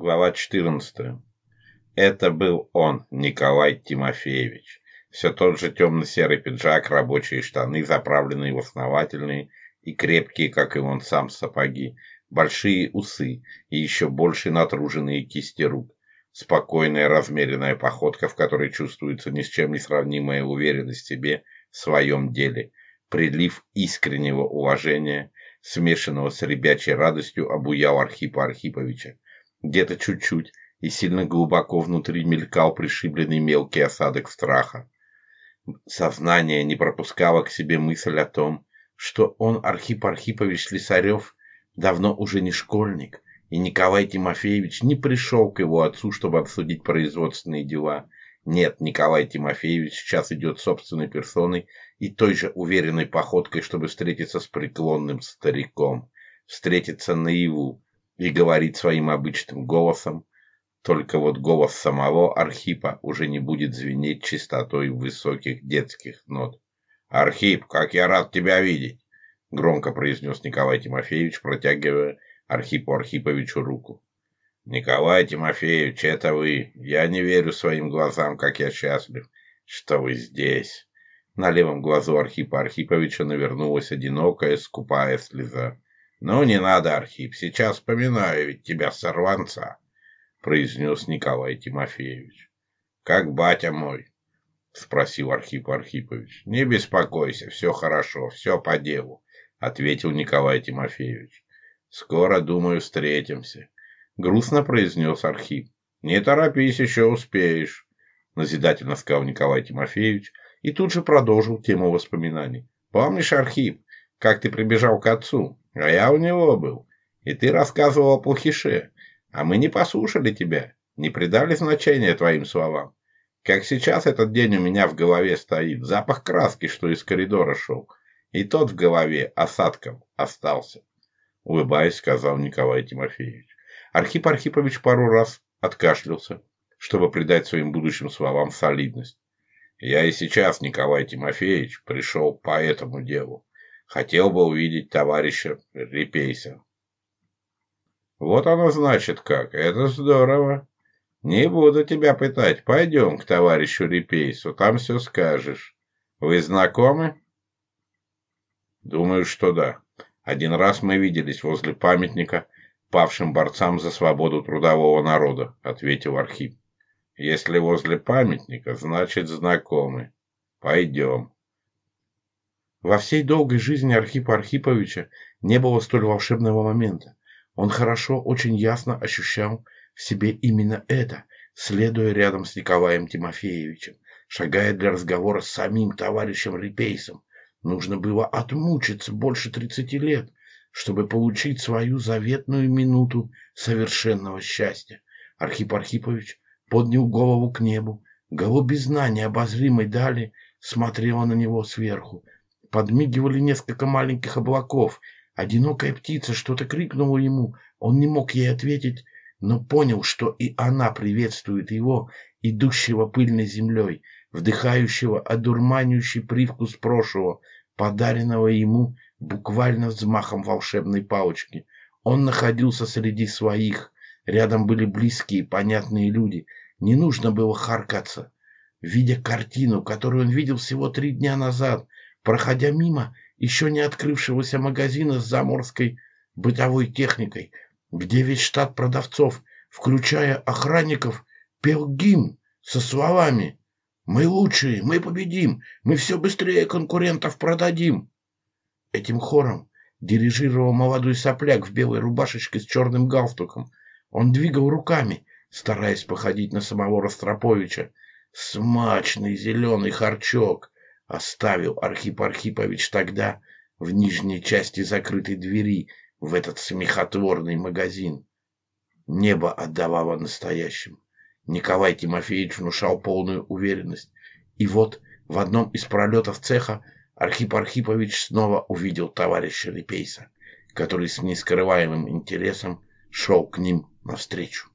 глава 14. Это был он, Николай Тимофеевич. Все тот же темно-серый пиджак, рабочие штаны, заправленные в основательные и крепкие, как и он сам, сапоги, большие усы и еще больше натруженные кисти рук. Спокойная, размеренная походка, в которой чувствуется ни с чем не сравнимая уверенность в себе, в своем деле. Прилив искреннего уважения, смешанного с ребячей радостью, обуял Архипа Архиповича. Где-то чуть-чуть и сильно глубоко внутри мелькал пришибленный мелкий осадок страха. Сознание не пропускало к себе мысль о том, что он, Архип Архипович Лисарев давно уже не школьник, и Николай Тимофеевич не пришел к его отцу, чтобы обсудить производственные дела. Нет, Николай Тимофеевич сейчас идет собственной персоной и той же уверенной походкой, чтобы встретиться с преклонным стариком, встретиться наяву, и говорит своим обычным голосом, только вот голос самого Архипа уже не будет звенеть чистотой высоких детских нот. «Архип, как я рад тебя видеть!» — громко произнес Николай Тимофеевич, протягивая Архипу Архиповичу руку. «Николай Тимофеевич, это вы! Я не верю своим глазам, как я счастлив, что вы здесь!» На левом глазу Архипа Архиповича навернулась одинокая скупая слеза. Ну, не надо, Архип, сейчас вспоминаю ведь тебя, сорванца, произнес Николай Тимофеевич. Как батя мой, спросил Архип Архипович. Не беспокойся, все хорошо, все по делу, ответил Николай Тимофеевич. Скоро, думаю, встретимся, грустно произнес Архип. Не торопись, еще успеешь, назидательно сказал Николай Тимофеевич и тут же продолжил тему воспоминаний. Помнишь, Архип, как ты прибежал к отцу? А я у него был. И ты рассказывал о Плохише. А мы не послушали тебя, не придали значения твоим словам. Как сейчас этот день у меня в голове стоит, запах краски, что из коридора шел. И тот в голове осадком остался. Улыбаясь, сказал Николай Тимофеевич. Архип Архипович пару раз откашлялся, чтобы придать своим будущим словам солидность. Я и сейчас, Николай Тимофеевич, пришел по этому делу. Хотел бы увидеть товарища Репейса. Вот оно значит как. Это здорово. Не буду тебя пытать. Пойдем к товарищу Репейсу, там все скажешь. Вы знакомы? Думаю, что да. Один раз мы виделись возле памятника павшим борцам за свободу трудового народа, ответил Архип. Если возле памятника, значит знакомы. Пойдем. Во всей долгой жизни Архипа Архиповича не было столь волшебного момента. Он хорошо, очень ясно ощущал в себе именно это, следуя рядом с Николаем Тимофеевичем, шагая для разговора с самим товарищем Репейсом. Нужно было отмучиться больше тридцати лет, чтобы получить свою заветную минуту совершенного счастья. Архип Архипович поднял голову к небу. Голубизна необозримой дали смотрела на него сверху подмигивали несколько маленьких облаков. Одинокая птица что-то крикнула ему, он не мог ей ответить, но понял, что и она приветствует его, идущего пыльной землей, вдыхающего одурманивающий привкус прошлого, подаренного ему буквально взмахом волшебной палочки. Он находился среди своих, рядом были близкие, понятные люди, не нужно было харкаться. Видя картину, которую он видел всего три дня назад, проходя мимо еще не открывшегося магазина с заморской бытовой техникой, где весь штат продавцов, включая охранников, пел гимн со словами «Мы лучшие, мы победим, мы все быстрее конкурентов продадим». Этим хором дирижировал молодой сопляк в белой рубашечке с черным галстуком. Он двигал руками, стараясь походить на самого Ростроповича. Смачный зеленый харчок, оставил Архип Архипович тогда в нижней части закрытой двери в этот смехотворный магазин. Небо отдавало настоящим. Николай Тимофеевич внушал полную уверенность. И вот в одном из пролетов цеха Архип Архипович снова увидел товарища Репейса, который с нескрываемым интересом шел к ним навстречу.